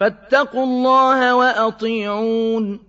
فاتقوا الله وأطيعون